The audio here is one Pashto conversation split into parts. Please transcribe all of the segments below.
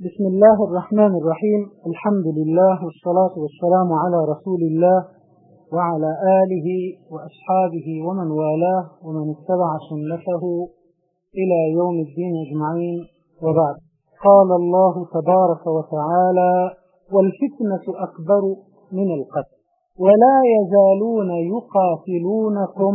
بسم الله الرحمن الرحيم الحمد لله والصلاة والسلام على رسول الله وعلى آله وأصحابه ومن والاه ومن اتبع سنته إلى يوم الدين أجمعين وبعد قال الله تبارك وتعالى والفتنة أكبر من القتل ولا يزالون يقاتلونكم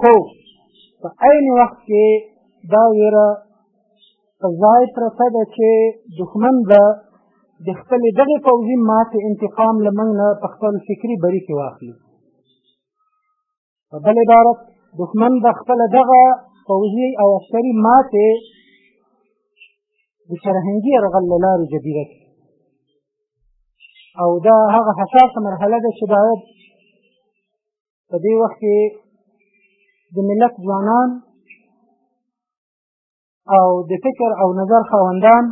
خو په عین وخت کې دا ویره په ځای پرته ده چې دښمن به د خپلې دغې پوځي ماتې انتقام له موږ نه په خپل فکري بري کې واخلي په بل عبارت دښمن به خپله دغه پوځي او عسکري ماتې د فرهنګي یرغل له لارې جبیره کړي او دا هغه حساسه مرحله ده چې باید په دې وخت کې د ملت ځوانان او د فکر او نظر خاوندان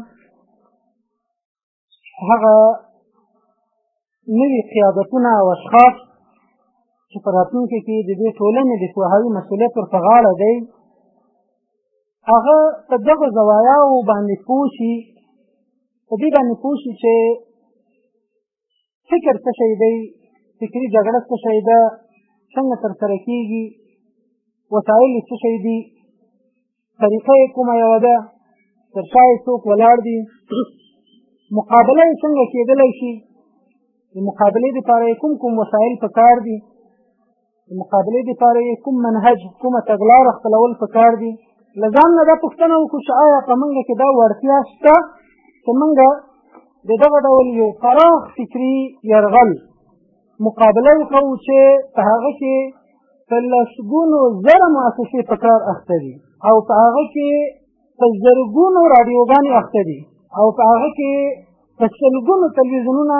هغه نوي قیادتونه او اشخاص چې په راتلونکي کې د دې ټولنې د پوهاوي مسؤلیت ورپه غاړه دی هغه په دغو زوایاو باندې پوه شي په دې باندې پوه شي چې فکر څه شی دی فکري جګړه څه شی ده څنګه ترسره کېږي وسایل یې څه شی دي طریقه یې کومه یوه ده تر شا یې څوک ولاړ دي مقابله یې څنګه کېدلی شي د مقابلې دپاره یې کوم کوم وسایل په کار دي د مقابلې دپاره یې کوم منهج کومه تګلاره خپلول په کار دي له ځان نه دا پوښتنه وکړو چې آیا په موږ کې دا وړتیا شته چې موږ د دغه ډول یو پراخ فکري یرغل مقابله وکړو چې په هغه کې په لسګونو زره مؤسسې په کار اخته دي او په هغه کې په زرګونو رادیوګانې اخته دي او په هغه کې په سلګونو تلویزیونونه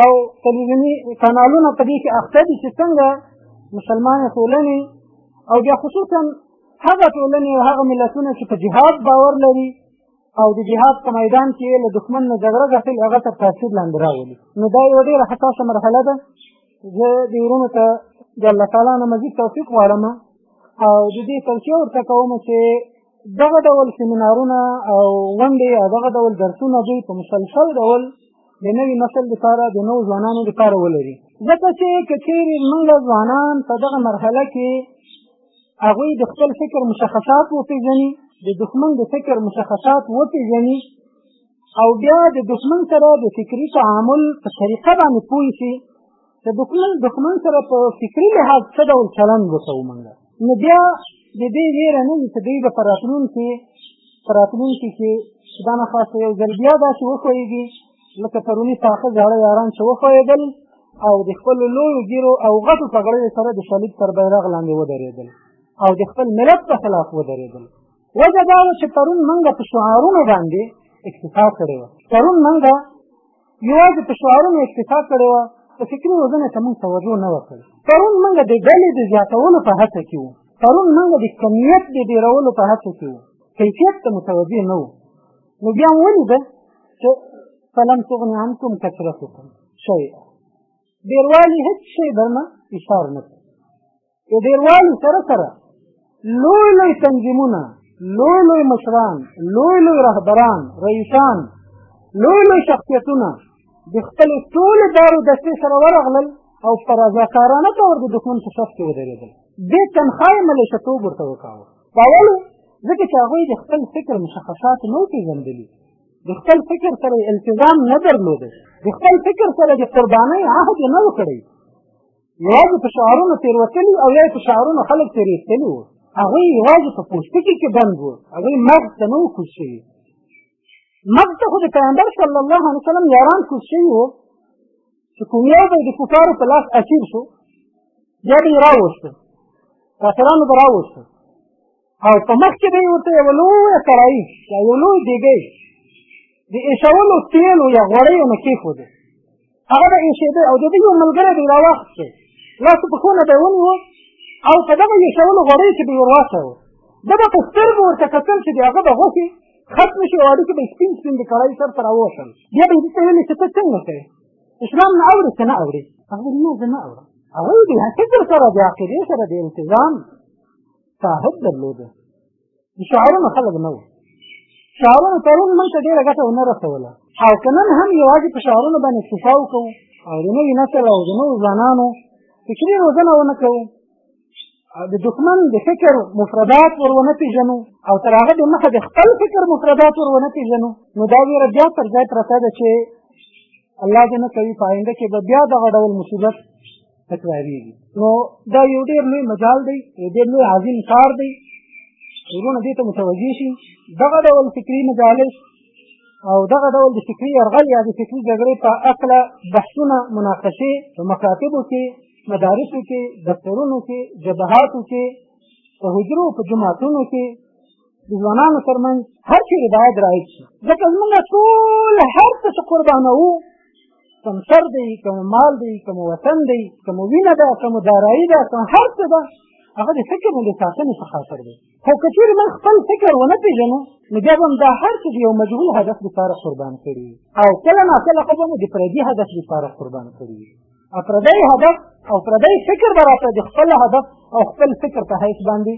او تلویزیوني کانالونه په دې کې اخته دي چې څنګه مسلمانې ټولنې او بیا خصوصا هغه ټولنې او هغه ملتونه چې په جهاد باور لري او د جهاد په میدان کې له دښمن نه جګړه ګټل هغه تر تاثیر لاندې راولي نو دا یوه ډېره حساسه مرحله ده زه دې وروڼو ته د الله تعالی نه مزید توفیق غواړم او د دې توصیه ورته کوم چې دغه ډول سیمینارونه او ونډې او دغه ډول درسونه دوی په مسلسل ډول د نوي نسل لپاره د نوو ځوانانو لپاره ولري ځکه چې که چیرې موږ ځوانان په دغه مرحله کې هغوی د خپل فکر مشخصات وپېژني د دښمن د فکر مشخصات وپېژني او بیا د دښمن سره د فکري تعامل په طریقه باندې پوه شي د دښمن دښمن سره په فکري لحاظ څه ډول چلند وکړو موږ نو بیا د دې ویره نه وي چې دوی به په راتلونکي په راتلونکي کې دا نخواسته یو ځل بیا داسې وښویږي لکه پروني پاخه زاړه یاران چې وښویېدل او د خپلو لویو ګیرو او غټو پګړیو سره د صلیب تر بیرغ لاندې ودرېدل او د خپل ملت په خلاف ودرېدل وجه دا وه چې پرون موږ په شعارونو باندې اکتفا کړې وه پرون موږ یوازې په شعارونو اکتفا کړې وه په فکري روزنه ته موږ توجه نه وکړه پرون موږ د ډلې د زیاتولو په هڅه کې وو پرون موږ د کمیت د ډېرولو په هڅه کې وو کیفیت ته متوجه نه وو نو بیا ولیده چې فلم تغني عنکم کثرتکم شیئا ډېروالي هېڅ شی درنه ایثار نه کړي په ډېروالي سره سره لوی لوی تنظیمونه لوی لوی مشران لوی لوی رهبران رئیسان لوی لوی شخصیتونه د خپلې ټولې دارو دستې سره ورغلل او په رضاکارانه طور د دښمن په صف کې ودرېدل دې تنخوا یې ملېشتوب ورته وکاوه په اول ځکه چې هغوی د خپل فکر مشخصات نه وو پېژندلي د خپل فکر سره التزام نه درلوده د خپل فکر سره د قربانۍ عهد یې نه و کړی یوازې په شعارونو تېروتلي او یا په شعارونو خلک ترې ایستلي وو هغوی یوازې په پوستکي کې بند وو هغوی مغز ته نه وو کوز شوي مغز ته خو د پیغمبر صلی الله علیه وسلم یاران کوز شوي وو چې کوم یو به د کفارو په لاس اسیر شو بیا به یې راوستل کافرانو به راوستل او په مخ کې به یې ورته یوه لویه کړایي یا یو لوی دیګی د ایشولو تیلو یا غوړیو نه کېښودې هغه به ایشېده او د ده یو ملګری به یې راواخیستی لاسو پښو نه به یې ونیو او په دغه ایشولو غوړیو کې به یې ورواچوه ده به په سترګو ورته کتل چې د هغه به غوښې ختمې شي او هډوکي به یې سپین سپین د کړایي سر ته راووتل بیا به یې دې ته ویلې چې ته څنګه کوې اسلام نه اورې که نه اورې هغه نه زه نه اورم هغوی د هسې سره د عقیدې سره د التزام صاحب درلوده د شعارونو خلک نه وو شعارونو پرون موږ ته ډېره ګټه ونه رسوله او که نن هم یوازې په شعارونو باندې اکتفا وکړو او د نوي نسل او د نوو ځوانانو فکري روزنه ونه کوو د دښمن د فکر مفردات ور ونه پېژنو او تر هغه د مخه د خپل فکر مفردات ور ونه پېژنو نو دا ویره بیا پر ځای پرته ده چې الله دې نه کوي په آینده کې به بیا دغه ډول مصیبت تکراریږي نو دا یو ډیر لوی مجال دی یو ډیر لوی عظیم کار دی ورونه دې ته متوجه شي دغه ډول فکري مجالس او دغه ډول د فکري یرغل یا د فکري جګړې په اقله بحثونه مناقشې په مکاتبو کې مدارسو کې دفترونو کې جبهاتو کې په حجرو په جماعتونو کې د ځوانانو ترمنځ هر چیرې باید رایج شي ځکه زمونږ ټول هر څه چې قربانوو کوم سر دی کوم مال دی کوم وطن دی کوم وینه ده کوم دارایی ده کوم هر څه ده هغه د فکر نه د ساتنې څخه خاطر دی خو که چېرې موږ خپل فکر ونه پېژنو نو بیا به هم دا هر څه د یو مجهول هدف لپاره قربان کړي او کله ناکله خو به مو د پردي هدف لپاره قربان کړي او پردی هدف او پردی فکر به راته د خپل هدف او خپل فکر په حیث باندې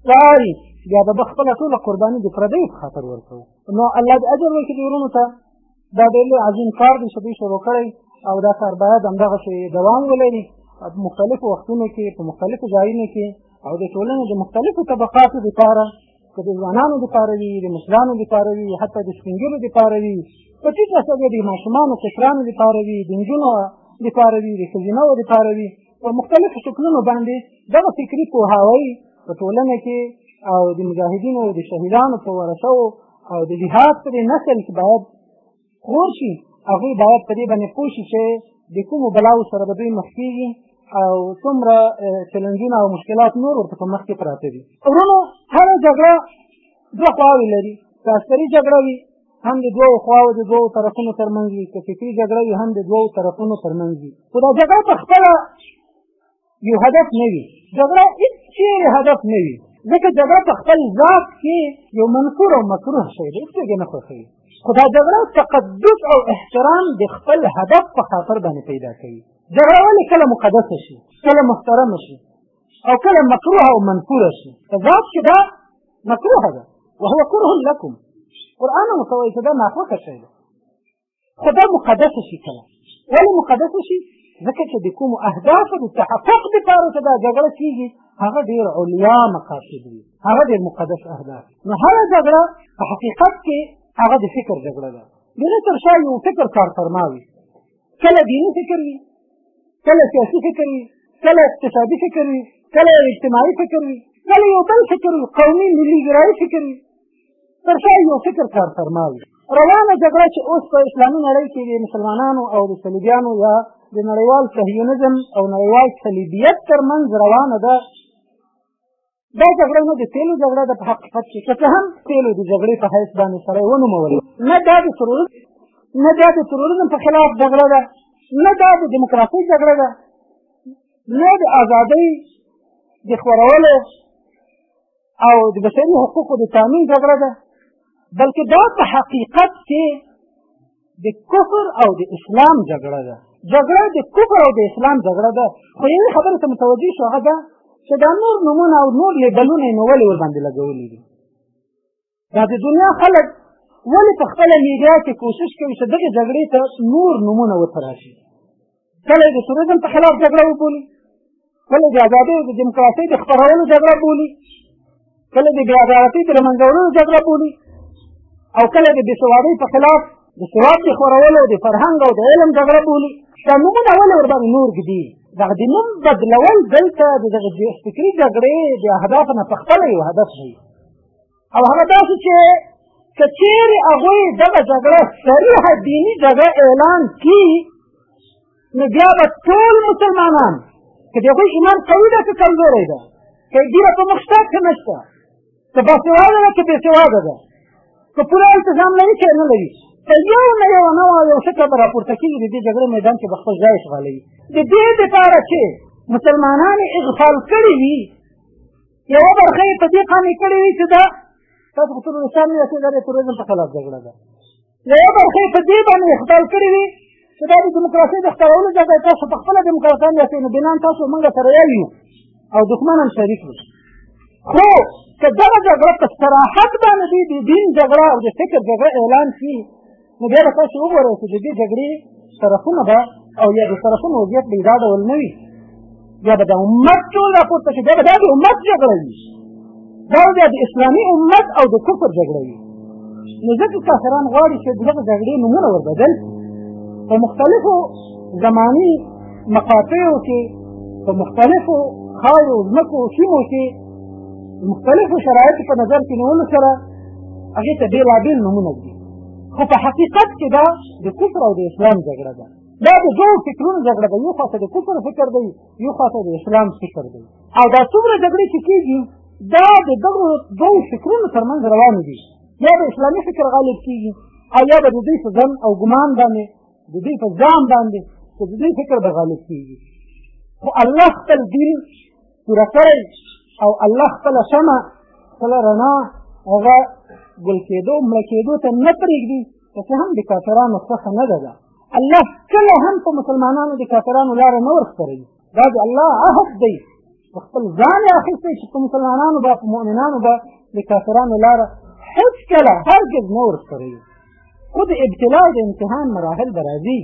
ښکاري بیا به خپله ټوله قرباني د پردیو په خاطر ورکوو نو الله دې اجر ورکړي ورونو ته دا ډېر لوی عظیم کار دی چې دوی شروع کړی او دا کار باید همدغسې دوام ولري په مختلفو وختونو کې په مختلفو ځایونو کې او د ټولنې د مختلفو طبقاتو دپاره که د ځوانانو دپاره وي د مشرانو دپاره وي حتی د سپینږیرو دپاره وي په ټیټ اصل د ماشومانو کشرانو دپاره وي د نجونو دپاره وي د ښځینهو دپاره وي په مختلفو شکلونو باندې دغه فکري پوهاوی په ټولنه کې او د مجاهدینو د شهیدانو په ورثو او د جهاد په دې نسل کې باید خور شي هغوی باید په دې باندې پوه شي چې د کومو بلاو سره به دوی مخ کېږي او څومره چلنجونه او مشکلات نور ورته په مخ کې پراته دي وروڼو هره جګړه دوه خواوې لري که عسکري جګړه وي هم د دوو خواو د دوو طرفونو ترمنځ وي که فکري جګړه وي هم د دوو طرفونو ترمنځ وي خو دا جګړه په خپله یو هدف نه وي جګړه هېڅ چېرې هدف نه وي ځکه جګړه په خپل ذات کې یو منکور او مکروه شی دی هېڅوک یې نه خوښوي خو دا جګړه تقدس او احترام د خپل هدف په خاطر باندې پیدا کوي جګړه ولې کله مقدسه شي کله محترمه شي او کله مکروه او منکوره شي په ذات کې دا مکروه ده وهو کره لکم قرآن ورته وایي چې دا ناخوښه شی ده خو دا مقدس شي کله ولې مقدس شي ځکه چې د کومو اهدافو د تحقق دپاره چې دا جګړه کېږي هغه ډېر علیا مقاصد وي هغه ډېر مقدس اهداف نو هره جګړه په حقیقت کې هغه د فکر جګړه ده د نه تر شا یو فکر کارفرما وي کله دیني فکر وي کله سیاسي فکر وي کله اقتصادي فکر وي کله اجتماعي فکر وي کله یو بل فکر وي قومي ملي ګرایي فکر وي تر شا یو فکر کار فرما وي روانه جګړه چې اوس په اسلامي نړۍ کې د مسلمانانو او د صلیبیانو یا د نړیوال صهیونیزم او نړیوال صلیبیت ترمنځ روانه ده دا جګړه نه د تېلو جګړه ده په حقیقت کې که څه هم تېلو د جګړې په حیث باندې سړی ونومول نه دا د تروریزم نه دا د تروریزم په خلاف جګړه ده نه دا د دیموکراسۍ جګړه ده نه د ازادۍ د خورولو او د بشري حقوقو د تامین جګړه ده بلکې دا په حقیقت کې د کفر او د اسلام جګړه ده جګړه د کفر او د اسلام جګړه ده خو یوې خبرې ته متوجه شو هغه ده چې دا نور نومونه او نور لیبلونه یې نو ولې ورباندې لګولي دي دا د دنیا خلک ولې په خپله میډیا کې کوشش کوي چې دغې جګړې ته نور نومونه وتراشي کله یې د تروریزم په خلاف جګړه وبولي کله د ازادۍ او د دیموکراسۍ د خپرولو جګړه بولي کله د بېعدالتۍ د له منځه وړلو جګړه بولي او کله د بېسوادۍ په خلاف د سواد د خورولو د فرهنګ او د علم جګړه بولي دا نومونه ولې ورباندې نور ږدي دغه د نوم بدلول دلته د دغه فکري جګړې د اهدافو نه پخپله یو هدف دی او هغه داسې چې که چیرې هغوی دغه جګړه صریح دیني جګړه اعلان کړي نو بیا به ټول مسلمانان که د هغوی ایمان قوي ده که کمزوری ده که ډیره په مخ شته که نه شته که باسواده ده که بېسواده ده که پوره التزام لري که نه لري په یو نه یو نه یو شکل به راپورته کېږي د دې جګړې میدان کې به خپل ځای اشغالوي د دې دپاره چې مسلمانان اغفال کړي وي یوه برخه یې په دې قانع کړې وي چې دا تاسو خو ټولو شام نه چې دا د تروریزم په خلاف جګړه ده یوه برخه یې په دې باندې اخبار کړې وي چې دا د دیموکراسۍ د خپرولو ځای دی تاسو په خپله دیموکراسان یاستئ نو بنان تاسو موږ سره یو یو او دښمن هم شریک وي خو که دغه جګړه په صراحت باندې د دین جګړه او د فکر جګړه اعلان شي نو بیا به تاسو وګورئ چې د دې جګړې طرفونه به او یا د طرفونو وضعیت به دا ډول نه وي یا به د امت ټول راپورته شي بیا به دا د امت جګړه وي دا بیا د اسلامي امت او د کفر جګړه وي نو ځکه کافران غواړي چې دغه جګړې نومونه وربدل په مختلفو زماني مقاطعو کې په مختلفو خاورو ځمکو سیمو کې مختلفو شرایطو په نظر کې نیولو سره هغې ته بېلابېل نومونه ږدي خو په حقیقت کې دا د کفر او د اسلام جګړه ده دا د دوو فکرونو جګړه ده یو خواته د کفر فکر دی یو خواته د اسلام فکر دی او دا څومره جګړې چې کېږي دا د دغو دوو فکرونو تر منځ روانې دي یا د اسلامي فکر غالب کېږي او یا به د دوی په ځن او ګمان باندې د دوی په ځان باندې چې د دوی فکر به غالب کېږي خو الله خپل دین پوره کړی او الله خپله شمع خپله رڼا هغه ګل کېدو مړه کېدو ته نه پرېږدي که څه هم د کافرانو خوښه نه ده ده الله کله هم په مسلمانانو د کافرانو لاره نه ورخپروي دا د الله عهد دی په خپل ځان یې اخیستی چې په مسلمانانو به په مؤمنانو به د کافرانو لاره هېڅکله هرګز نه ورخپروي خو د ابتلا او د امتحان مراحل به راځي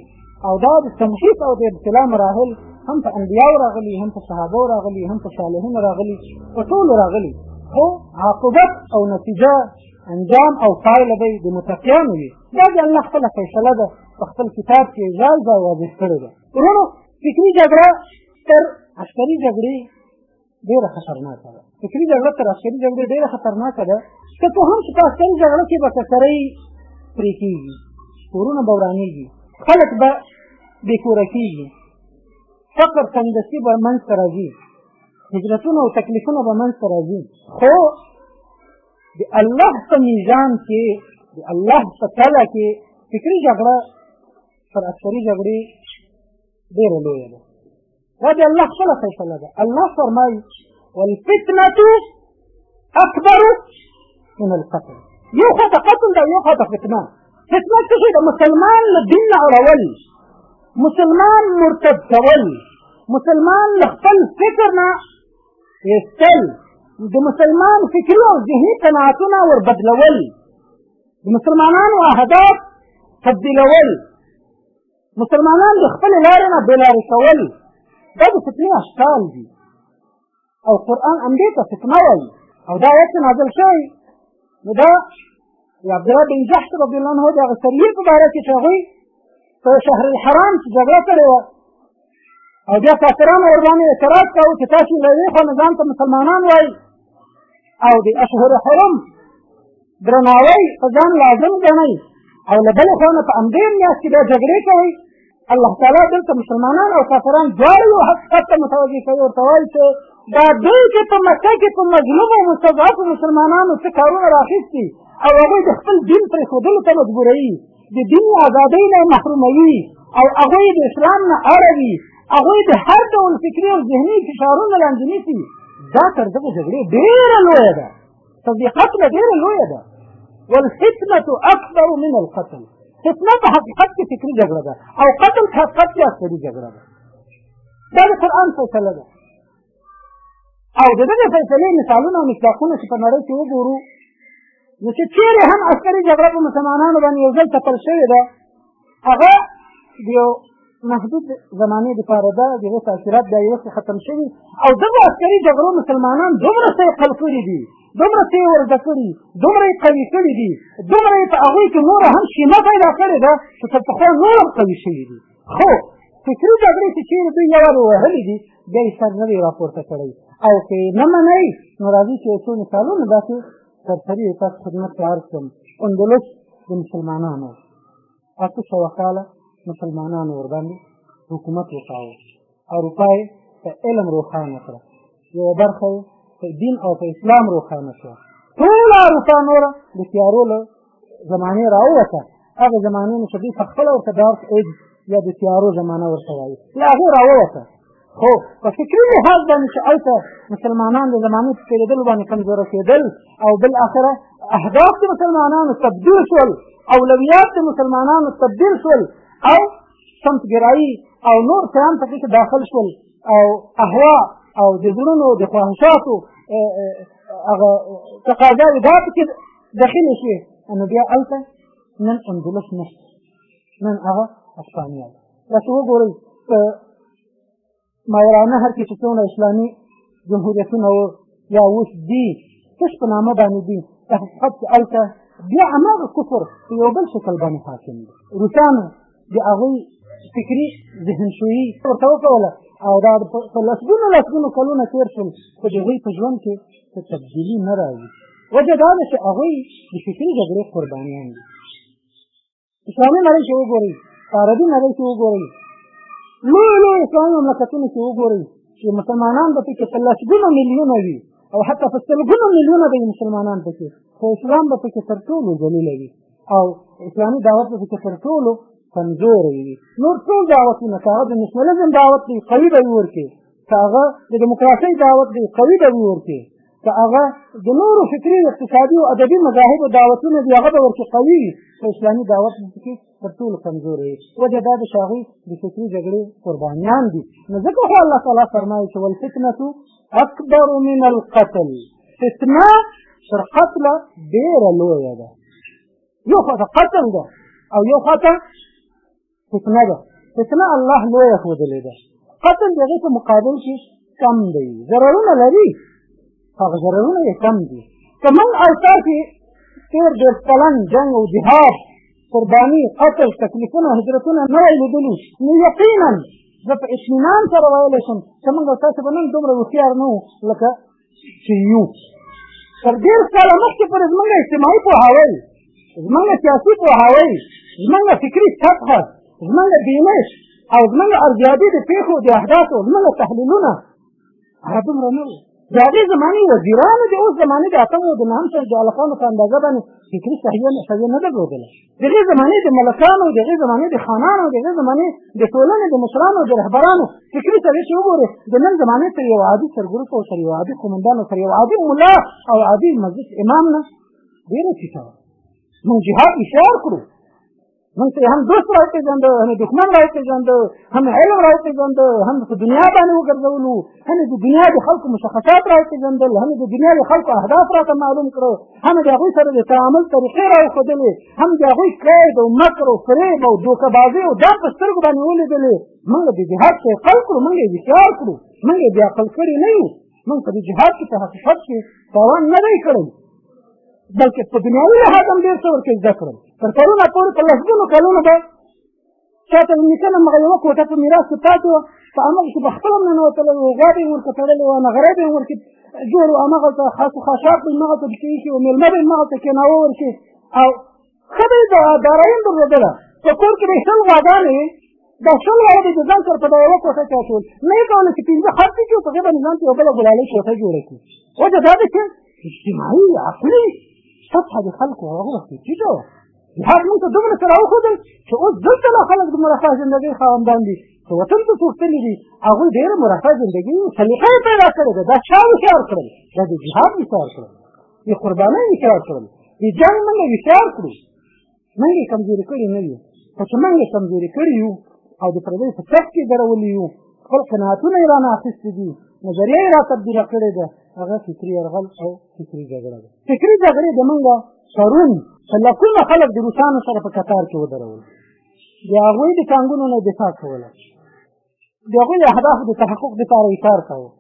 او دا د تمحیص او د ابتلا مراحل هم په انبیاو راغلي هم په صحابو راغلي هم په صالحینو راغلي په ټولو راغلي خو عاقبت او نتیجه انجام او پایله به د متقیانو وي دا د الله خپله فیصله ده په خپل کتاب کې ځای ځای واضح کړې ده وروڼو فکري جګړه تر عسکري جګړې ډېره خطرناکه ده فکري جګړه تر عسکري جګړې ډېره خطرناکه ده که څه هم چې په عسکري جګړه کې به ککرۍ پرې کېږي کورونه به ورانېږي خلک به بې کوره کېږي فقر تندسي به منځته راځي هجرتونه او تکلیفونه به منځته راځي خو د الله په میزان کې د الله په تله کې فکري جګړه تر عسکري جګړې ډېره لویه ده دا د الله خپله فیصله ده الله فرمایي والفتنه اکبر من القتل یو خوا ته قتل ده یو خوا ته فتنه فتنه څه شي ده مسلمان له دین نه اړول مسلمان مرتد کول مسلمان له خپل فکر نه ایستل د مسلمان فکري او ذهني قناعتونه ور بدلول د مسلمانانو اهداف تبدیلول مسلمانان د خپلې لارې نه بېلارې کول دا د فتنې اشکال دي او قرآن همدې ته فتنه وایي او دا آیت چې نازل شوی نو دا د عبدالله بن جحش رضی الله عنه د هغه سریې په باره کې چې هغوی په شهر الحرام کې جګړه کړې وه او بیا کافرانو ورباندې اعتراض کاوه چې تاسو له یوې خوا نه ځان ته مسلمانان وایي او د اشهر حرم درناوی په ځان لازم ګڼئ او له بلې خوا نه په همدې میاشت کې بیا جګړې کوئ الله تعالی دلته مسلمانان او کافران دواړه یو حقیقت ته متوجه کوي ورته وایي چې دا دوی چې په مکه کې په مظلومو او مستضعفو مسلمانانو څه کارونه راخیستي او هغوی د خپل دین پرېښودلو ته مجبوروي د دین ازادۍ نه محروموي او هغوی د اسلام نه اړوي هغوی د هر ډول فکري او ذهني فشارونو لاندې نیسي دا تر دغه جګړې ډېره لویه ده تر دې قتله ډېره لویه ده والفتنة أكبر من القتل فتنه په حقیقت کې فکري جګړه ده او قتل په حقیقت کې عسکري جګړه ده دا د قرآن فیصله ده او د دغې فیصلې مثالونه او مصداقونه چې په نړۍ کې وګورو نو چې چېرې هم عسکري جګړه په مسلمانانو باندې یو ځل تپل شوې ده هغه د یو محدود زمانې دپاره ده د هغې تاثیرات بیا یو وخت ختم شوي او دغو عسکري جګړو مسلمانان دومره څه یې قل کړي دي دومره څه یې ورزده کړي دومره یې قوي کړي دي دومره یې په هغوی کې نوره هم شیمه پیدا کړې ده چې تر پخوا نور هم قوي شوي دي خو فکري جګړې چې چېرې دوی یو وار وهلي دي بیا یې سر نه دی راپورته کړی او که یې نه منئ نو راځئ چې یو څو مثالونه داسې سرسري یې تاسو خدمت ته عرض کړم اندلس د مسلمانانو اته سوه کاله مسلمانانو ورباندې حکومت وکاوه اروپا یې په علم روښانه کړه یوه برخه یې په دین او په اسلام روښانه شوه ټوله اروپا نوره د تیارو له زمانې راووته هغه زمانې نه چې دوی په خپله ورته ډارک ایج یا د تیارو زمانه ورته وایي له هغې راووته خو په فکري لحاظ باندې چې هلته مسلمانان د زمانې په تېرېدلو باندې کمزوره کېدل او بالاخره اهداف د مسلمانانو تبدیل شول اولویات د مسلمانانو تبدیل شول او سمتګرایي او نور شیان په کې داخل شول او احوا او د زړونو د خواهشاتو هغه تقاضاوې دا پکې داخلې شوې نو بیا هلته نن اندلس نشته نن هغه اسپانیا ده تاسو وګورئ ماورانه هر کې چې څومره اسلامي جمهوریتونه و یا اوس دي تش په نامه باندې دي په حقیقت کې هلته بیا هماغه کفر په یو بل شکل باندې حاکم دی روسانو د هغوی فکري ذهنشویي ورته وکوله او دا په لسګونو لسګونو کلونه تېر شول خو د هغوی په ژوند کې څه تبدیلي نه راځي وجه دا ده چې هغوی د فکري جګړې قربانیان دي اسلامي نړۍ کې وګورئ په عربي نړۍ کې وګورئ لوی لوی اسلامي مملکتونو کې وګورئ چې مسلمانان به پکې په لسګونو میلیونه وي او حتی په سلګونو میلیونه به مسلمانان پکې خو اسلام به پکې تر ټولو ذلیل وي او اسلامي دعوت به پکې تر ټولو کمزوری وي نور ټول دعوتونه که هغه د نشنلزم دعوت دی قوي به یې ورکړي که هغه د ډیموکراسۍ دعوت دی قوي به یې ورکړي که هغه د نورو فکري او اقتصادي او ادبي مذاهبو دعوتونه دي هغه به ورکې قوي وي خو اسلامي دعوت کې تر ټولو کمزوری وي وجه دا ده چې هغوی د فکري جګړې قربانیان دي نو ځکه خو الله تعالی فرمایي چې والفتنه اکبر من القتل فتنه تر قتله ډېره لویه ده یو خوا ته قتل ده او یو خوا ته فتنه ده فتنه الله لویه ښودلې ده قتل د هغې په مقابل کې کم دی ضررونه لري هغه ضررونه یې کم دي که موږ او تاسې تېر ډېر کلن جنګ او جهاد قرباني قتل تکلیفونه هجرتونه نه وای لیدلي نو یقینا زه په اطمینان سره ویلی شم چې موږ او تاسې به نن دومره هوښیار نه لکه کې یو تر ډېر کاله مخکې پورې زمونږ اجتماعي پوهاوی زمونږ سیاسي پوهاوی زمونږ فکري سطحه زمونږ بینش او زمونږ ارزیابي د پېښو د احداثو زمونږ تحلیلونه هغه دومره نه وو د هغې زمانې وزیرانو د اوس زمانې د اتمو د نهم سل جعلقانو په اندازه باندې فکري صحیح نه درلودله د هغې زمانې د ملکانو د هغې زمانې د خانانو د هغې زمانې د ټولنې د مشرانو د رهبرانو فکري سویې چې وګورې د نن زمانې تر یو عادي سرګروپ او تر یو عادي قومندان او تر یو عادي ملا او عادي مسجد امام نه ډېره ټیټه وه موږ جهاد اشعار کړو موږ ته هم دوست راوپېژنده هم دښمن راوپېژنده هم علم راوپېژنده هم په دنیا باندې وګرځولو هم د دنیا د خلکو مشخصات راوپېژندل هم د دنیا د خلکو اهداف راته معلوم کړو هم د هغوی سره د تعامل طریقې راوښودلې هم د هغوی قید او مکر او فریب او دوکهبازۍ او دا په سترګو باندې ولیدلې موږ د جهاد کې عقل کړو موږ یې ویشار کړو موږ یې بیا عقل کړي نه یو موږ په دې جهاد کې په حقیقت کې تاوان نه دی کړی بلکې په دنیاوي لحاظ هم ډېر څه ورکړي زده کړل تر کلونه پورې په لسګونو کلونو به چاته یې نیکه نه مغه یوه کوټه په میراث کې پاتې وه په همغه کې په خپله هم ننوتلی و غوا به یې ورته تړلې وه نغری به یې ورکې جوړ و همغلته خاصو خاشاک به یې همغلته پکې ایښي و مېلمه به یې همغلته کېناوه ورکې او ښه به یې دارایي هم درلودله په کور کې به یې شل غواګانې وې دا شل واړه به د ځان سره په دا یوه کوټه کې اچول نه یې کوله چې پنځه خرڅ کړي په هغې باندې ځان ته یوه بله ګلالۍ کوټه جوړه کړي وجه دا ده چې اجتماعي عقلي سطحه د خلکو هغه وخت ټیټه وه هغه موږ ته دومره سره وښودل چې اوس دلته لا خلک د مرفه زندګۍ خاوندان دي چې وطن ته څوک تللي دي هغوی ډېره مرفه زندګي سلیقه یې پیدا کړې ده دا چا هوښیار کړل دا د جهاد هوښیار کړل د قربانۍ هوښیار کړل د جنګ موږ هوښیار کړو موږ یې کمزوري کړي نه یو خو چې موږ یې کمزوري کړي یو او د پردیو په چپ کې درولي یو خپل قناعتونه یې رانه اخیستي دي نظریه یې را تبدیله کړې ده هغه فکري یرغل او فکري جګړه ده فکري جګړې زمونږ پرون په لکونو خلک د روسانو سره په قطار کې ودرول د هغوی د ټانګونو نه دفاع کوله د هغوی د اهدافو د تحقق دپاره یې کار کاوه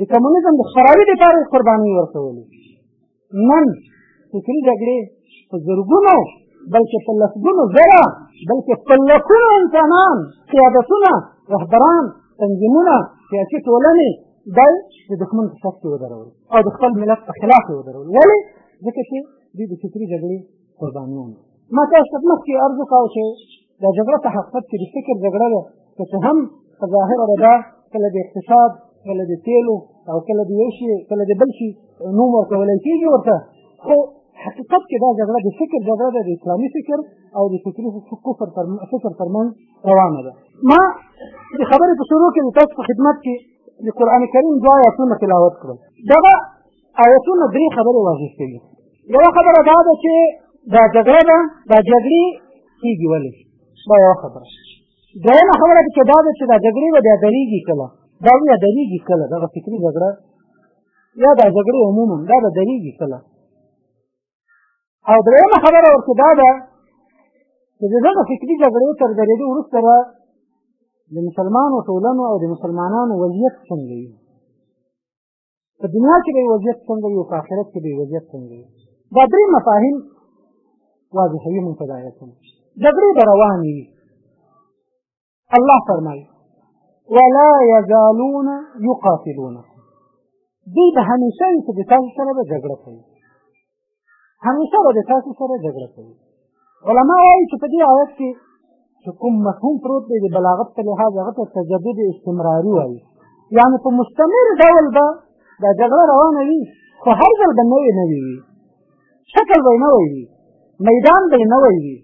د کمونیزم د خرابي دپاره یې قربانۍ ورکولې نن فکري جګړې په زرګونو بلکې په لسګونو زره بلکې په لکونو انسانان قیادتونه رهبران تنظیمونه سیاسي ټولنې دا د دښمن په صف کې ودرول او د خپل ملت په خلاف یې ودرول ولې ځکه چې دوی د فکري جګړې قربانیان ما تاسو ته مخکې عرض وکړو چې دا جګړه په حقیقت کې د فکر جګړه ده که څه هم په ظاهره به دا کله د اقتصاد کله د تیلو او کله د یو شي کله د بل شي نوم ورکولی کېږي ورته خو حقیقت کې دا جګړه د فکر جګړه ده د اسلامي فکر او د فکري کفر پر منځ روانه ده ما د خبرې په شروع کې د تاسو په خدمت کې د قرآن کریم دوه آیتونه تلاوت کړل دغه آیتونه درې خبرې واضح کوي یوه خبره دا ده چې دا جګړه ده دا جګړې کېږي ولې دا یوه خبره درېیمه خبره چې دا ده چې دا جګړې به بیا درېږي کله دا بیا درېږي کله دغه فکري جګړه یا دا جګړې عموما دا به درېږي کله او درېیمه خبره ورته دا ده چې د دغه فکري جګړې تر درېدو وروسته به د مسلمانو ټولنو او د مسلمانانو وضعیت څنګه وي په دنیا کې به یې وضعیت څنګه وي او په آخرت کې به یې وضعیت څنګه وي دا درې مفاهیم واضحوي مونږ ته دا ایتونه جګړې به روانې وي الله فرمایي ولا يزالون يقاتلونكم دوی به همیشه وي چې د تاسو سره به جګړه کوي همیشه به د تاسو سره جګړه کوي علما وایي چې په دې آیت کې چې کوم مفهوم پروت دی د بلاغت په لحاظ هغه ته تجدد استمراري وایي یعنې په مستمر ډول به دا جګړه روانه وي خو هر ځل به نوې نوې وي شکل به یې نوی وي میدان به یې نوی وي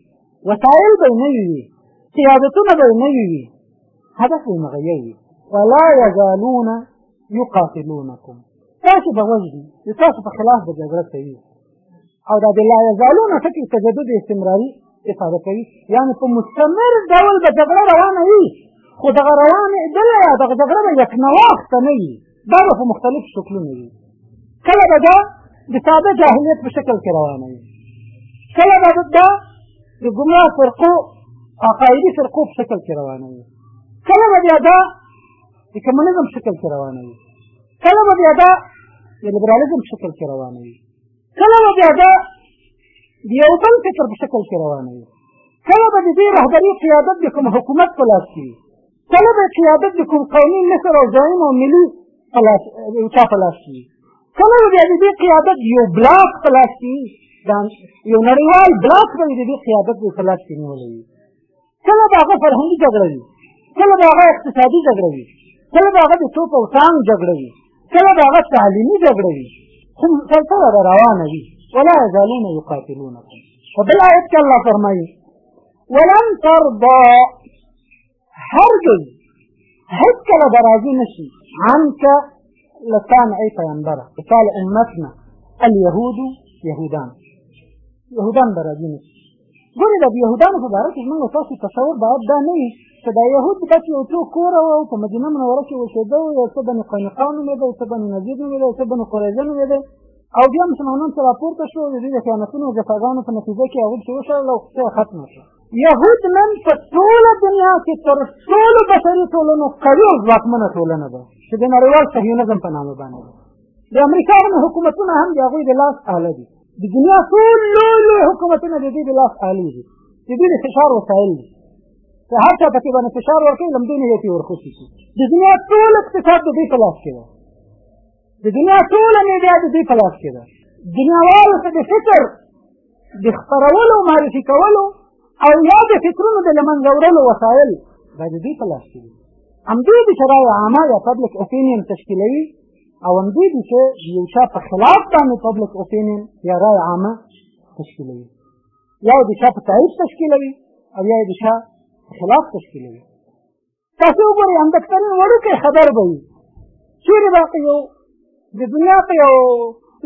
وسایل به یې نوي وي قیادتونه به یې نوي وي هدف یې مغیه وي ولا یزالون یقاتلونکم تاسو به وژني د تاسو په خلاف به جګړه کوي او دا د لا یزالون ټکي تجدد استمراري استفاده کوي یعنې په مستمر ډول به جګړه روانه وي خو دغه روانې ډله یا دغه جګړه به یکنواخته نه وي دا به په مختلفو شکلونو وي کله به دا د ساده جاهلیت په شکل کې روانه وي کله به دا د ګمراه فرقو عقایدي فرقو په شکل کې روانه وي کله به بیا دا د کمونیزم شکل کې روانه وي کله به بیا دا د لیبرالیزم شکل کې روانه وي کله به بیا دا د یو بل فکر په شکل کې روانه وي کله به د دې رهبري قیادت د کوم حکومت په لاس کې وي کله به قیادت د کوم قومي مشر او زعیم او ملي په لاس یو چا په لاس کې وي کله به بیا د دې قیادت یو بلاک په لاس کې وي یو نړیوال بلاک به د دې قیادت یې په لاس کې نیولی وي کله به هغه فرهنګي جګړه وي کله به هغه اقتصادي جګړه وي کله به هغه د توپ او ټانګ جګړه وي کله به هغه تعلیمي جګړه وي خو مسلسله به روانه وي ولا یزالون یقاتلونکم په بل آیت کې الله فرمایي ولن ترضى هرگز هیچ کله به راضي نه شي عنک له تا نه ای پیغمبره د تا له امت نه اليهود یهودان یهودان به راضي نه شي ګورې د یهودانو په باره کې زموږ تاسو تصور باید دا نه وي چې دا یهود بس یو څو کوره وه او په مدینه منوره کې اوسېده او یو څه بني قینقا نومېده یو څه بني نظیر نومېده یو څه بني قریظه نومېده او بیا مسلمانان ته راپورته شو د دوی د خیانتونو او جفاګانو په نتیجه کې هغوی چې وشړل او ختمه شوه یهود نن په ټوله دنیا کې تر ټولو بشري ټولنو قوي او ځواکمنه ټولنه ده چې د نړیوال صهیونزم په نامه باندې ده د امریکا هم حکومتونه هم د هغوی د لاس آله دي د دنیا ټول لوی لوی حکومتونه د دوی د لاس آلې دي د دوی د فشار وسایل دي که هر چا پکې باندې فشار ورکوي لمدې نه یې ورخوشي شي د دنیا ټول اقتصاد د دوی په لاس کې ده د دنیا ټوله میډیا د دوی په لاس کې ده دنیاوالو ته د فکر د خپرولو معرفي کولو او یا د فکرونو د له منځه وړلو وسایل دا د دوی په لاس کې دي همدوی دي چې رایه عامه یا پبلک اوپینین تشکیلوي او همدوی دي چې د یو چا په خلاف باندې پبلک اوپینین یا رایه عامه تشکیلوي یا د چا په تایید تشکیلوي او یا د چا په خلاف تشکیلوي تاسو وګورئ همدکترین وړوکی خبر به وي چېرې به په یو د دنیا په یو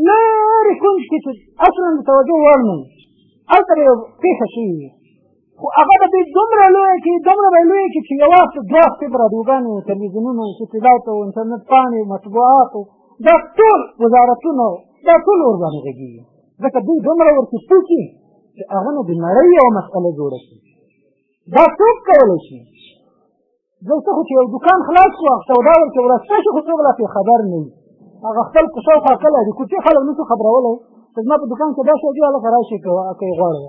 لرې کونج کې چې اصلا د توجه وړ نه هلته به یو پېښه شوې وي خو هغه به دوی دومره لوی کړي دومره به یې لوی کړي چې یو وخت دوه هفتې به رادیوګانې وو تلویزیونونه وو سټیلات وو انټرنټ پاڼې مطبوعات وو دا ټول وزارتونه وو دا ټول ورباندې غږېږي ځکه دوی دومره ورکې پوکي چې هغه نه د نړۍ یوه مسئله جوړه کړي دا څوک کولی شي دلته خو چې یو دکان خلاص شو سودا ورته ورسته شي خو څوک لا پرې خبر نه وي هغه خپل په شاوخوا کلی د کوڅې خلک نشو خبرولی چې زما په دکان کې دا شی دی هلکه راشي که یې غواړی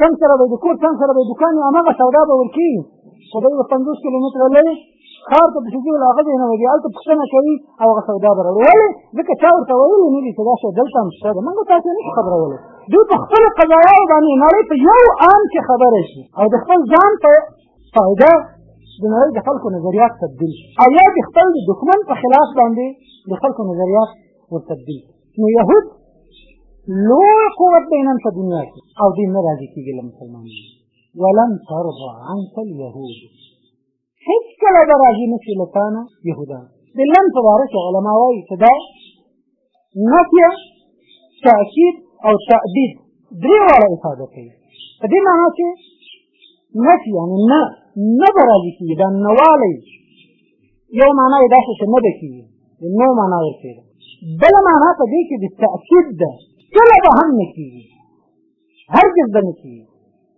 څنګ سره به د کور څنګ سره به دکان وي هماغه سودا به ورکېږي خو دی به پنځوس کیلومتره لرې ښار ته پسې ځي له هغه ځای نه وځي هلته پوښتنه کوي او هغه سودا به راوړي ولې ځکه چا ورته ویلي نه دي چې دا شی دلته هم شته ده موږ تاسو نه شو خبرولی دوی په خپلو قضایاو باندې نړۍ په یو آن کې خبره شي او د خپل ځان په فایده د نړۍ د خلکو نظریات تبدیل شي او یا د خپل د دښمن په خلاف باندې د خلکو نظریات ورتبدیل نو یهود لوی قوت دی نن په دنیا کې او دوی نه راضي کېږي له مسلمانانو ولن ترضى عنك اليهود هیڅ کله به راضي نه شي له تا نه یهودان د لم په باره کې علما وایي چې دا نفیه تأکید او تأبید درې واړه افاده کوي په دې معنا چې نفي یعنې نه نه به راضي کېږي دا نوالی یو معنا یې داسې چې نه به کېږي د نو معنا ورکړې ده بله معنا په دې کې د تأکید ده کله به هم نه کېږي هرګز به نه کېږي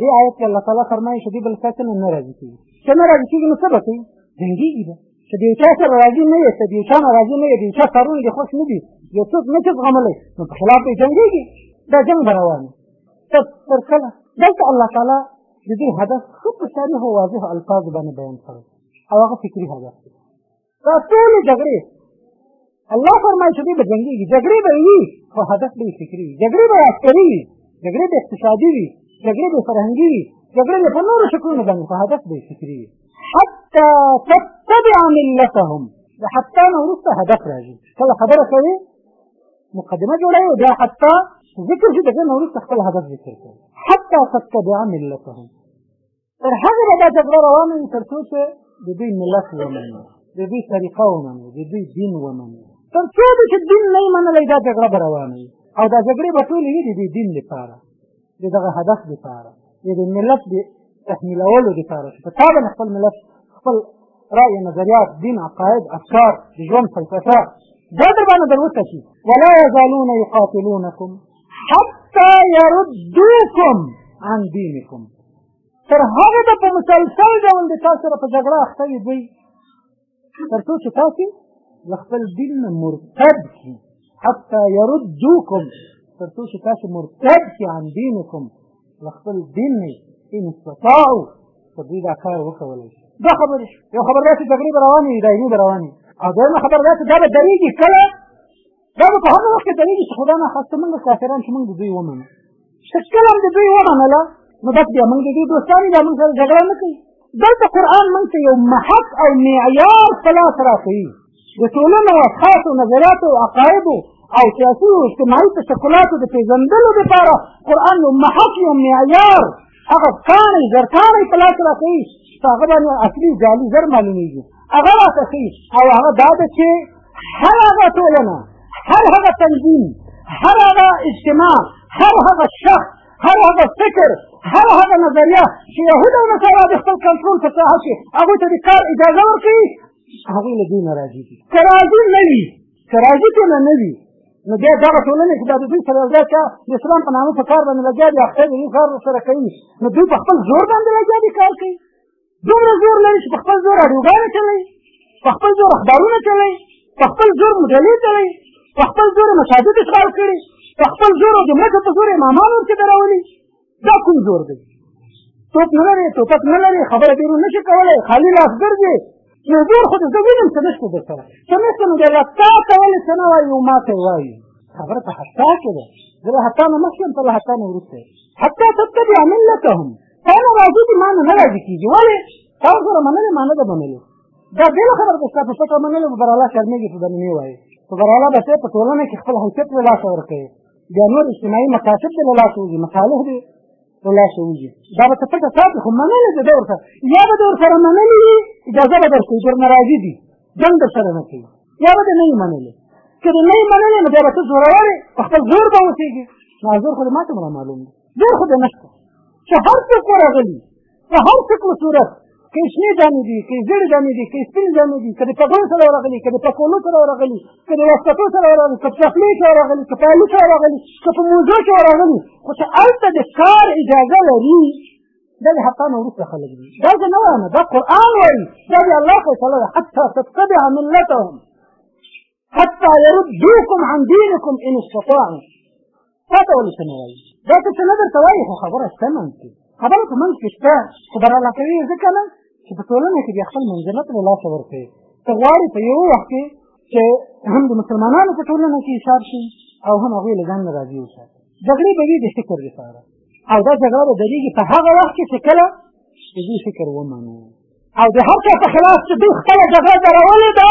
دې آیت کې الله تعالی فرمایي چې دې بل څه نه نه راضي کېږي چې نه راضي کېږي نو څه به کوي جنګېږي به چې د یو چا سره راضي نه یې چې د یو چا نه راضي نه یې د یو چا کارونه دې خوښ نه دي یو څوک نه شي زغملی نو په خلاف به یې جنګېږي دا جنګ به روان تر تر کله دلته الله تعالی د دې هدف ښه په صریحو واضحو الفاظو باندې بیان کړی او هغه فکري هدف دی دا ټولې جګړې الله فرمایي چې دوی به جنګېږي جګړې به یې وي خو هدف به یې فکري وي جګړې به یې عسکري وي جګړې به اقتصادي وي جګړې به فرهنګي وي جګړې به په نورو شکلونو باندې خو هدف به یې فکري وي حتی تتبع ملتهم د حتی نه وروسته هدف راځي کله خبره کوي مقدمه جوړوي او بیا حتی ذکر چې دغه نه وروسته خپل هدف ذکر کوي حتی تتبع ملتهم تر هغه به دا جګړه روانه وي تر څو چې د دوی ملت ومني د دوی طریقه ومني د دوی دین ومني تر څو به چې دین نه یې منلی دا جګړه به روانه وي او دا جګړې به ټولې وي د دې دین لپاره د دغه هدف لپاره د دې ملت د تحمیلولو لپاره چې په تا باندې خپل ملت خپل رأي نظریات دین عقاید افکار د ژوند فلسفه دا در باندې در وسه شي ولا یزالون یقاتلونکم حتی یردوکم عن دینکم تر هغه به په مسلسل ډول د تاسو سره په جګړه اخته وي دوی تر څو چې تاسو له خپل دین نه مرتد کړي حتی یردوکم تر څو چې تاسو مرتد کړي عن دینکم له خپل دین نه ان استطاعوا که دوی دا کار وکولی شي دا خبرې یو خبر دا چې جګړې به روانې وي دایمي به روانې وي او دویمه خبره دا چې دا به درېږي کله دا به په هغه وخت کې درېږي چې خدا نه خواسته موږ کافران چې موږ د دوی ومنو چې کله هم د دوی ومنله نو بس بیا موږ د دوی دوستان بیا موږ سره جګړه نه کوي دلته قرآن موږ ته یو محک او معیار په لاس راکوي د ټولنو او اشخاصو نظریاتو او عقایدو او سیاسي او اجتماعي تشکلاتو د پېژندلو دپاره قرآن یو محک یو معیار هغه کاڼی زرکاڼی په لاس راکوي چې په هغه باندې اصلي جعلي زر معلومېږي هغه راته کوي او هغه دا ده چې هر هغه ټولنه هر هغه تنظیم هر هغه اجتماع هر هغه شخص هر هغه فکر هر هغه نظریه چې یهود او نصارا د خپل کنټرول په ساحه کې هغوی ته د کار اجازه ورکوي هغوی له دوی نه راضي دي که راضي نه وي که راضي ټولنه نه وي نو بیا دغه ټولنې چې دا د دوی سره یو ځای چا د اسلام په نامه په کار باندې لګیا دي اختر یې کار سره کوي نو دوی په خپل زور باندې لګیا دي کار کوي دومره زور لري چې په خپل زور اډیوګانې چلوي په خپل زور اخبارونه چلوي په خپل زور مجلې چلوي په خپل زور مساجد اشغال کړي په خپل زور او د ملک په زور امامان ورته دراولي دا کوم زور دی توپ نه لرې توپک نه لرې خبره ډېرو نه شي کولی خالي لاس ګرځې نو زور خو زه وینم څه نشته در سره څه نشته نو بیا تا ته ولې څه نه وایي او ما ته یې وایي خبره په حتا کې ده زه له حتا نه مخکې یم ته له حتا نه وروسته یې حتا تتبع ملتهم تا نه راضي دي ما نه نه راضي کېږي ولې تا سره منلې ما نه ده منلې دا بېله خبره ده ستا په پټه منلې به براله شرمېږي په دننې وایي په براله به ته په ټولنه کې خپل حیثیت له لاسه ورکوي بیا نور اجتماعي مقاصد دې له لاسه وځي مصالح دې له لاسه وځي دا به ته پټه ساتې خو منلې دې ده ورسره یا به دې ورسره منلې وي اجازه به درکړي در ناراضي دي جنګ درسره نه کوي یا به دې نه یې منلې که دې نه یې منلې نو بیا به ته زورور یې په خپل زور به اوسېږي نو زور خو دې ما ته معلوم دی زور خو دې نشته چې هر څوک ورغلي په هر شکل صورت که شنې جامې دي که زړې جامې دي که سپینې جامې دي که د پګړو سره ورغلي که د پکولو سره ورغلي که د واسکټو سره ورغلي که په چپلې کې ورغلي که په الو سره ورغلي که په موزو کې ورغلي خو چې هلته د کار اجازه لري دا د حقانو وروسته خلک دي دا زه نه وایم دا قرآن وایي دا د الله فیصله ده حتی تتبع ملتهم حتی یردوکم عن دینکم ان استطاعو تا ته ولې څه نه وایي دا ته څه نه درته وایي خو خبره شته منځ کې خبره په منځ کې شته خو براله کوي ځکه نه چې په ټولنه کې بیا خپل منزلت له لاسه ورکوي ته غواړې په یو وخت کې چې هم د مسلمانانو په ټولنه کې حساب شي او هم هغوی له ځان نه راضي وساتي جګړې به وي د فکر لپاره او دا جګړه به درېږي په هغه وخت کې چې کله د دوی فکر ومنو او د هر چا په خلاف چې دوی خپله جګړه درولې ده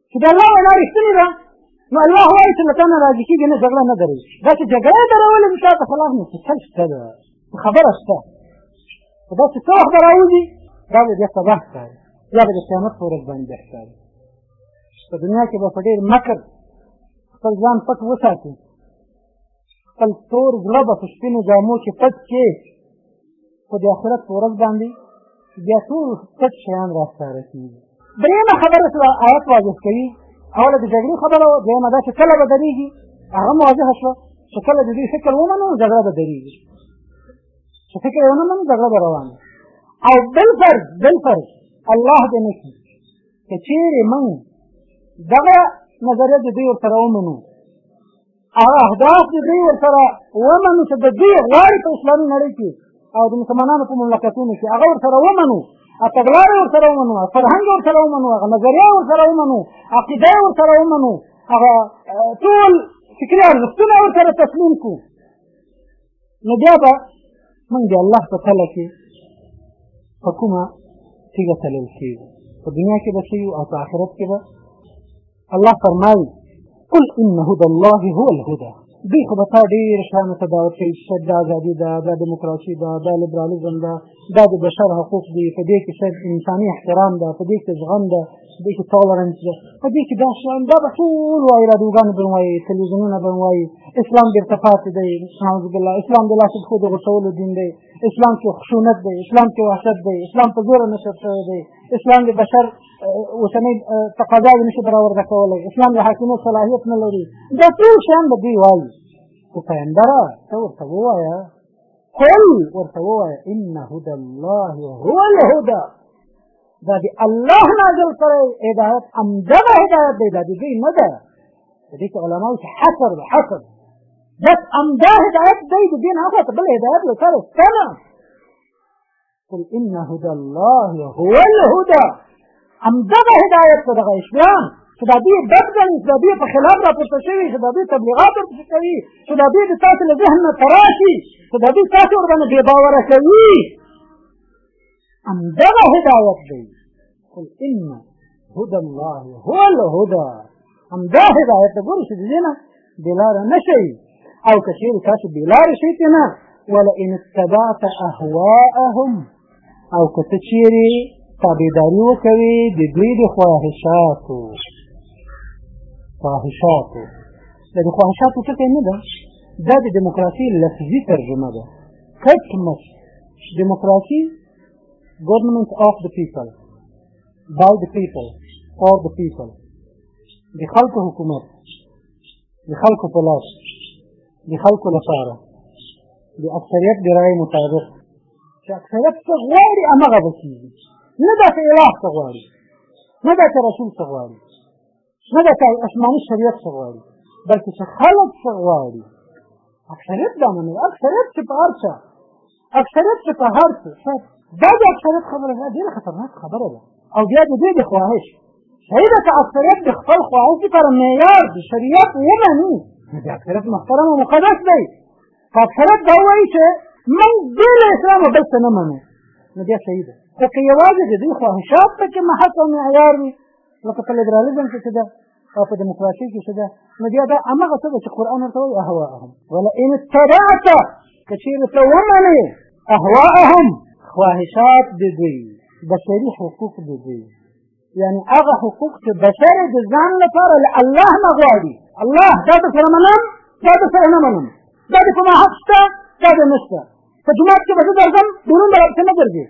چې د الله وینا رښتینې ده نو الله وایي چې له تا نه راضي کېږي نه جګړه نه درېږي دا چې جګړه یې درولې نو تا ته خلاف نو څه شته ده خبره شته خو دا چې څه وخت به راوځي دا به بیا سبا ښکاري یا به د قیامت په ورځ باندې بیا ښکاري په دنیا کې به په ډېر مکر خپل ځان پټ وساتي خپل تور زړه به په سپینو جامو کې پټ کې خو د آخرت په ورځ باندې بیا ټول پټ شیان راښکاره کېږي درېیمه خبره چې آیت واضح کوي اوله د جګړې خبره وه دویمه دا چې کله به درېږي هغه مو واضحه شوه چې کله د دوی فکر ومنو جګړه به درېږي چې فکر یې ونه منو جګړه به روانه او بل فرض بل فرض الله دې نه کړي که چیرې موږ دغه نظریه د دوی ورسره ومنو هغه اهداف چې دوی ورسره ومنو چې د دوی غواړي په اسلامي نړۍ کې او د مسلمانانو په مملکتونو کې هغه ورسره ومنو تګلارې ورسره ومنو فرهنګ ورسره ومنو هغه نظریه ورسره ومنو عقیده ورسره ومنو هغه ټول فکري ارزښتونه ورسره تسلیم کړو نو بیا به موږ د الله په تله کې په کومه تیږه تلل کېږو په دنیا کې به څه یو او په آخرت کې به الله فرمایي قل ان هدى الله هو الهدى دوی خو به تا ډېر شیانو ته دعوت کوي چې دا ازادي ده دا دیموکراسي ده دا لیبرالیزم ده دا د بشر حقوق دي په دې کې شاید انساني احترام ده په دې کې زغم ده په دې کې تولرنس ده په دې کې دا شیان دا به ټول وایي راډیوګانې به وایي تلویزیونونه به وایي اسلام بېرته پاتې دی نعوذ بالله اسلام د لاسو پښو د غوڅولو دین دی اسلام کې خشونت دی اسلام کې وحشت دی اسلام په زوره نشر شوی دی اسلام د بشر اوسنۍ تقاضاوې نشي برابرده کولی اسلام د حاکمیت صلاحیت نه لري دا ټول شیان به دوی وایي خو پیغمبره ته ورته ووایه قل ورته ووایه ان هدى الله هو الهدى دا د الله نازل کړی هدایت همدغه هدایت دی دا د دوی نه ده په دې کې علماو چې حصر ده حصر بس همدا هدایت دی د دین هغه ته بل هدایت له سره شته نه قل ان هدى الله هو الهدى همدغه هدایت ته دغه اسلام چې دا دوی بد ګڼي چې دا دوی په خلاف راپورته شوي چې دا دوی تبلیغات ورپسې کوي چې دا دوی د تاسو له ذهن نه تراشي چې دا دوی تاسو ورباندې بې باوره کوي همدغه هدایت دی قل ان هدى الله هو الهدى همدا هدایت ګور شي دې نه بلار نه شي او کثیر تاسو بلار شي ته نه ولئن اتبعت اهواءهم او کته چیرې تابعداري وکوي د دوی د خواهشاتو خواهشاتو د خواهشاتو څه نه ده دا د دیموکراسي لفظي ترجمه ده کټ مش دیموکراسي ګورنمنت آف د پیپل بای د پیپل فار د پیپل د خلکو حکومت د خلکو په لاس د خلکو لپاره د اکثریت د رایې مطابق چې اکثریت څه غواړي همغه به کېږي نه دا چې اله څه غواړي نه دا چې رسول څه غواړي نه دا کار اسماني شریعت څه غواړي بلکې چې خلک څه غواړي اکثریت دا مني اکثریت چې په هر څه اکثریت چې په هر څه دا د اکثریت خبره ده ډېره خطرناکه خبره ده او بیا د دې د خواهش صحیح ده که اکثریت د خپل خواهش لپاره معیار د شریعت ومني نو د اکثریت محترم او مقدس دی که اکثریت دا ووایي چې موږ بې له اسلامه بل څه نه منو نو بیا صحیح ده خو که یوازې د دوی خواهشات پکې محک او معیار وي لکه په لیبرالیزم کې چې ده او په دیموکراسي کې چې ده نو بیا دا همغه څه ده چې قرآن ورته وایي اهواءهم ولئن اتبعت که چېرې ته ومنې اهواءهم خواهشات د دوی بشري حقوق د دوی یعنی هغه حقوق چې بشر د ځان لپاره له الله نه غواړي الله دا درسره منم دا درسره نه منم دا د کومه حق شته دا د نشته په جومات کې به زه درځم ډورون به راپسې نه ګرځي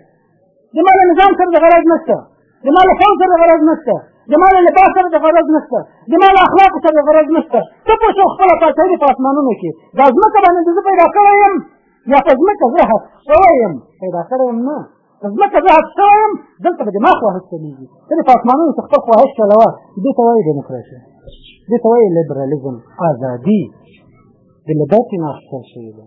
زما له نظام سره د غرض نشته زما له فوج سره د غرض نشته زما له لباس سره د غرض نشته زما له اخلاقو سره د غرض نشته ته پوه شو خپله پاچاهي دې په آسمانونو کې دا ځمکه باندې زه پیدا کړی یم یا په ځمکه زه هست شوی یم پیدا کړی یم نه په ځمکه زه هست شوی یم دلته به دماغ خواهش چلېږي ته دې په آسمانونو کې خپل خواهش چلوه دې ته وایي ډیموکراسي دې ته وایي لیبرالیزم ازادي د لباس نه اخیستل شوې ده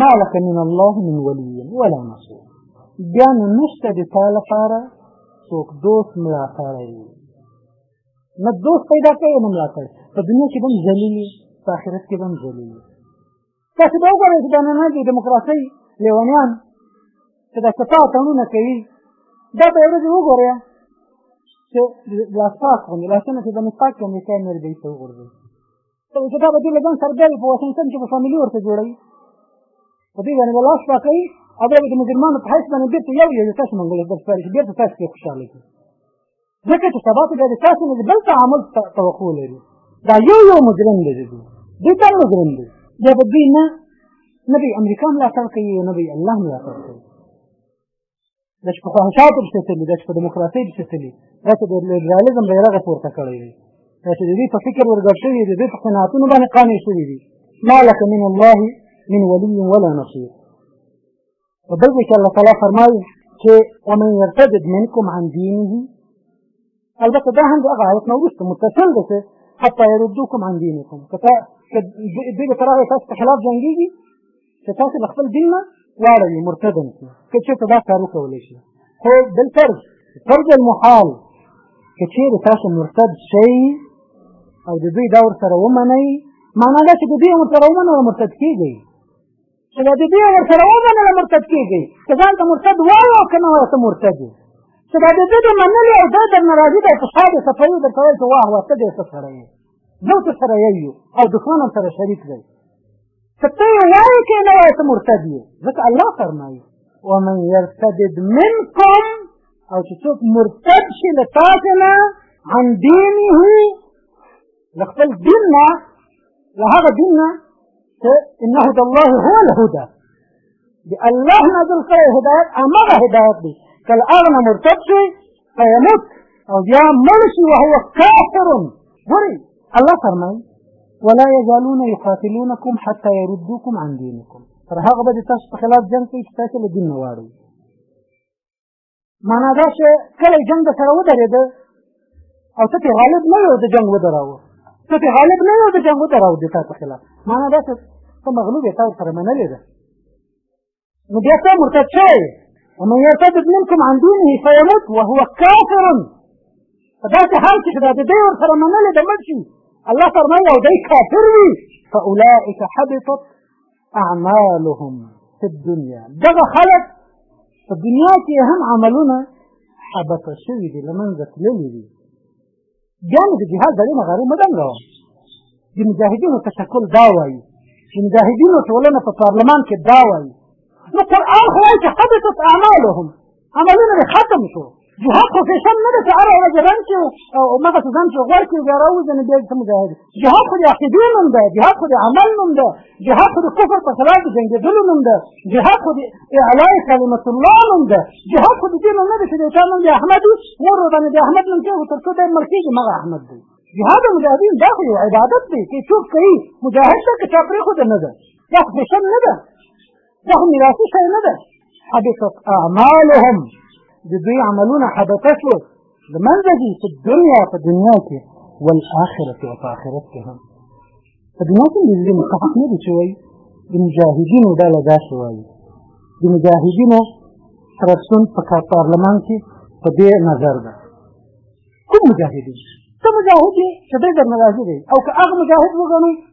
ما لك من الله من ولي ولا نصير بیا نو نشته د تا لپاره څوک دوست ملاتړی نه دوست پیدا کوي نه ملاتړ په دنیا کې به هم ذلیل په آخرت کې به هم ذلیل تاسو به وګورئ چې دا ننه د ډیموکراسۍ لیونیان چې دا سپا تړونه کوي دا به یې ورځې وګورئ چې لاسپاک غوندې لاسونه چې به مې پاک کړم یې کار نه دی ته وغورځوي ته چې دا به دې له ځان سره بیا په واشنګټن کې به فامیلي ورته جوړوي په دې باندې به لاس پاکوي او بیا به د مجرمانو په حیث باندې بېرته یو یو تاسو منګولې در سپاري چې بېرته تاسو پرې خوشحاله کړي ځکه چې سبا ته بیا د تاسو نه د بل تعامل توقع لري دا یو یو مجرم دی دې دې کم مجرم دی بیا به دوی نه نه به امریکا ملاتړ کوي نه به الله ملاتړ کوي دا چې په خواهشاتو پسې تللي دا چې په ډیموکراسۍ پسې تللي دا چې د لیبرالیزم بیرغ پورته کړی دی دا چې د دوی په فکر ورګډ شوي د دوی په قناعتونو باندې قانع شوي دي ما لك من الله من ولي ولا نصير په بل ځای کې الله تعالی فرمایي چې ومن يرتد منکم عن دینه البته دا هم د هغه آیت نه وروسته متصل دی چې حتی یردوکم عن دینکم که تا که دوی به تر هغه تاسو په خلاف جنګېږي چې تاسو له خپل دین نه واړوي مرتدن کړي که چېرته دا کار وکولی شي خو بالفرض فرض المحال که چېرې تاسو مرتد شئ او د دوی دا ورسره ومنئ معنا دا چې د دوی ورسره ومنئ مرتد کېږئ چې د دې بیا ورسره ومنله مرتد کېږي که ځان ته مرتد وایي او که نه وایي ته مرتد یې چې دا د ده دې منلې او دا درنه راضي دی په شا دې صفوي درته وایي چې واه واه ته دې څه سره یې یو څه سره یو او دښمن هم سره شریک دی که ته یې وایې که نه وایې ته مرتد یې ځکه الله فرمایي ومن یرتدد منکم او چې څوک مرتد شي له تاسو نه عن دینه له خپل دین نه له هغه دین نه چې ان هدى الله هو الهدى د الله نازل کړی هدایت هماغه هدایت دی کله هغه نه مرتد شي فیموت او بیا مړ شي وهو کافر ګورئ الله فرمایي ولا يزالون يقاتلونكم حتى يردوكم عن دينكم تر هغه به تاسو په خلاف جنگ کوي چې تاسو له دین نه واړوي معنا دا چې کله جنګ سره ودرېده او ته پې غالب نه یو د جنګ ودراوه ته پې غالب نه یو د جنګ ودراوه د تا په خلاف معنا دا چې ته مغلوب یې تا ورسره منلې ده نو بیا ته مرتد شوی ومن يرتد منكم عن دينه فيموت وهو كافر فداسې حال کې چې دا د دی ورسره منلې ده مړ شي الله فرمایي او دی کافر وي فأولئک حبطت اعمالهم فی الدنیا دغه خلک په دنیا کې هم عملونه حبط شوي دي له منځه تللي دي بیا نو د جهاد دغې مغارې مه ډنګوه د مجاهدینو تشکل دا وایي د مجاهدینو ټولنه په پارلمان کې دا وایي نو قرآن خو وایي چې حبطت اعمالهم عملونه مې ختم شو جهاد خو فیشن نه دی چې هره ورځ رنګ شي او همغسې ځان چې غوړ کړي بیا راوځي نو بیا څه مجاهد جهاد خو د عقیدې نوم دی جهاد خو د عمل نوم دی جهاد خو د کفر په خلاف د جنګېدلو نوم دی جهاد خو د اعلاء کلمت الله نوم دی جهاد خو د دې نوم نه دی چې د چا نوم د احمد وي نور ورباندې د احمد نوم کېږو تر څو دی مړ کېږي مغه احمد دی جهاد مجاهدین دا خو یو عبادت دی چې څوک کوي مجاهد ته که چا پرېښوده نه ده دا خو فیشن نه ده دا هم میراثي شی نه دی حبطت اعمالهم د دوی عملونه حبطه شو د منځه ځي په دنیا په دنیا کې والآخرة او په آخرت کې هم په دنیا کې د دې متفق نه دي چې وایي د مجاهدینو ډله داسې وایي د مجاهدینو فرکسون په پارلمان کې په دې نظر ده کوم مجاهدین ته مجاهد یې چې دی درنه راضي دی او که هغه مجاهد وګڼو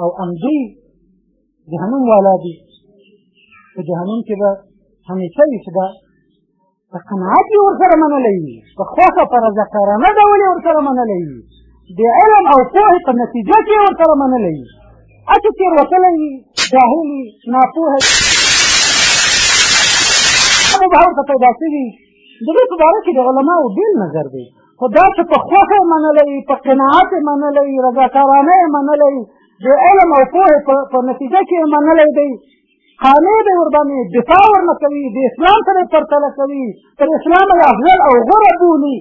او همدوی جهنم والا دي په جهنم کې به همیشه وي چې دا په قناعت یې ورسره منلی وي په خوښه په رضاکارانه ډول یې ورسره منلی وي د علم او پوهې په نتیجه کې یې ورسره منلی وي هسې تېروتلی وي جاهل وي ناپوهه به ورته پیدا شوي د دې په باره کې د علماو بېل نظر دی خو دا چې په خوښه یې منلی په قناعت یې منلی رضاکارانه یې منلی د علم او پوهې په نتیجه کې یې منلی دی قانع دی ورباندې دفاع ورنه کوي د اسلام سره یې پرتله کوي تر اسلام یې افضل او غوره بولي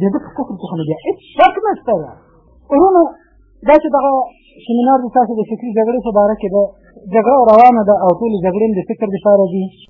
د ده په کفر کې خو نو بیا هېڅ شک نشته ده وروڼو دا چې دغه سیمینار د تاسو د فکري جګړې په باره کې ده جګړه روانه ده او ټولې جګړې هم د فکر دپاره دي